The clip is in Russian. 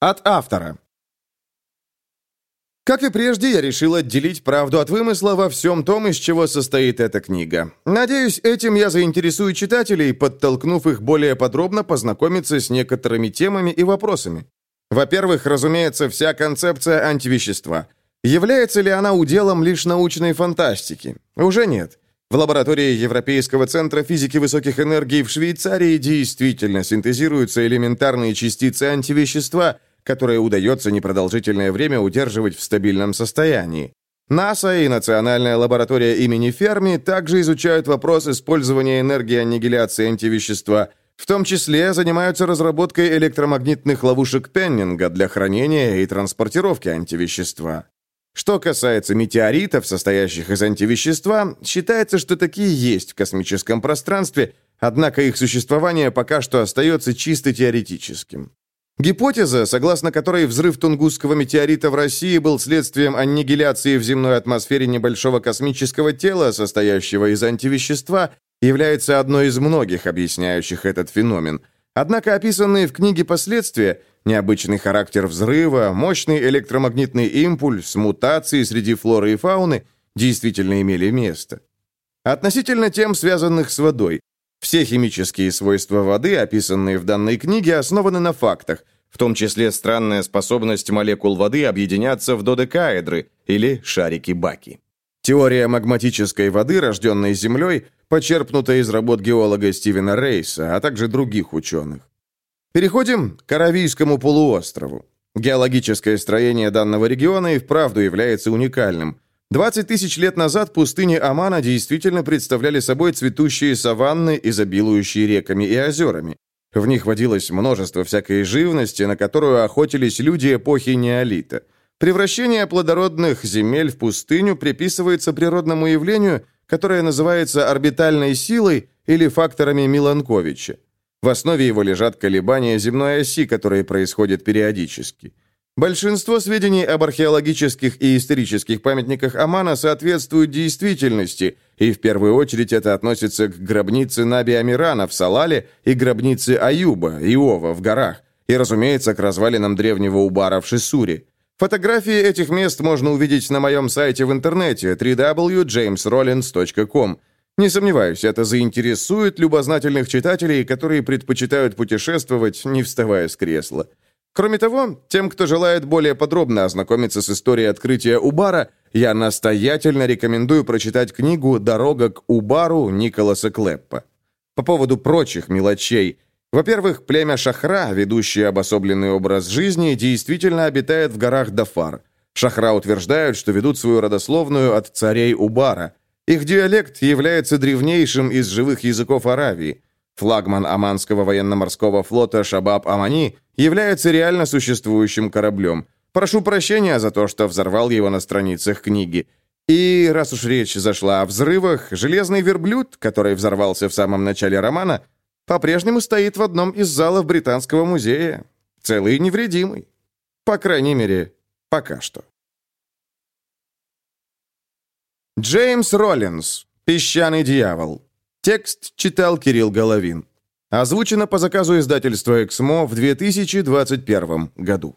От автора. Как и прежде, я решил отделить правду от вымысла во всем том, из чего состоит эта книга. Надеюсь, этим я заинтересую читателей, подтолкнув их более подробно познакомиться с некоторыми темами и вопросами. Во-первых, разумеется, вся концепция антивещества. Является ли она уделом лишь научной фантастики? Уже нет. В лаборатории Европейского центра физики высоких энергий в Швейцарии действительно синтезируются элементарные частицы антивещества – которое удается непродолжительное время удерживать в стабильном состоянии. НАСА и Национальная лаборатория имени Ферми также изучают вопрос использования энергии аннигиляции антивещества, в том числе занимаются разработкой электромагнитных ловушек Пеннинга для хранения и транспортировки антивещества. Что касается метеоритов, состоящих из антивещества, считается, что такие есть в космическом пространстве, однако их существование пока что остается чисто теоретическим. Гипотеза, согласно которой взрыв Тунгусского метеорита в России был следствием аннигиляции в земной атмосфере небольшого космического тела, состоящего из антивещества, является одной из многих объясняющих этот феномен. Однако описанные в книге последствия, необычный характер взрыва, мощный электромагнитный импульс, мутации среди флоры и фауны, действительно имели место. Относительно тем, связанных с водой, все химические свойства воды, описанные в данной книге, основаны на фактах, в том числе странная способность молекул воды объединяться в додекаэдры или шарики-баки. Теория магматической воды, рожденной Землей, почерпнута из работ геолога Стивена Рейса, а также других ученых. Переходим к Аравийскому полуострову. Геологическое строение данного региона и вправду является уникальным – 20 тысяч лет назад пустыни Амана действительно представляли собой цветущие саванны, изобилующие реками и озерами. В них водилось множество всякой живности, на которую охотились люди эпохи неолита. Превращение плодородных земель в пустыню приписывается природному явлению, которое называется орбитальной силой или факторами Миланковича. В основе его лежат колебания земной оси, которые происходят периодически. Большинство сведений об археологических и исторических памятниках Амана соответствуют действительности, и в первую очередь это относится к гробнице Наби Амирана в Салале и гробнице Аюба, Иова в горах, и, разумеется, к развалинам древнего Убара в Шисуре. Фотографии этих мест можно увидеть на моем сайте в интернете www.jamesrollins.com. Не сомневаюсь, это заинтересует любознательных читателей, которые предпочитают путешествовать, не вставая с кресла. Кроме того, тем, кто желает более подробно ознакомиться с историей открытия Убара, я настоятельно рекомендую прочитать книгу «Дорога к Убару» Николаса Клеппа. По поводу прочих мелочей. Во-первых, племя Шахра, ведущее обособленный образ жизни, действительно обитает в горах Дафар. Шахра утверждают, что ведут свою родословную от царей Убара. Их диалект является древнейшим из живых языков Аравии. Флагман Аманского военно-морского флота Шабаб Амани является реально существующим кораблем. Прошу прощения за то, что взорвал его на страницах книги. И раз уж речь зашла о взрывах, железный верблюд, который взорвался в самом начале романа, по-прежнему стоит в одном из залов Британского музея. Целый и невредимый. По крайней мере, пока что. Джеймс Роллинс. «Песчаный дьявол». Текст читал Кирилл Головин. Озвучено по заказу издательства «Эксмо» в 2021 году.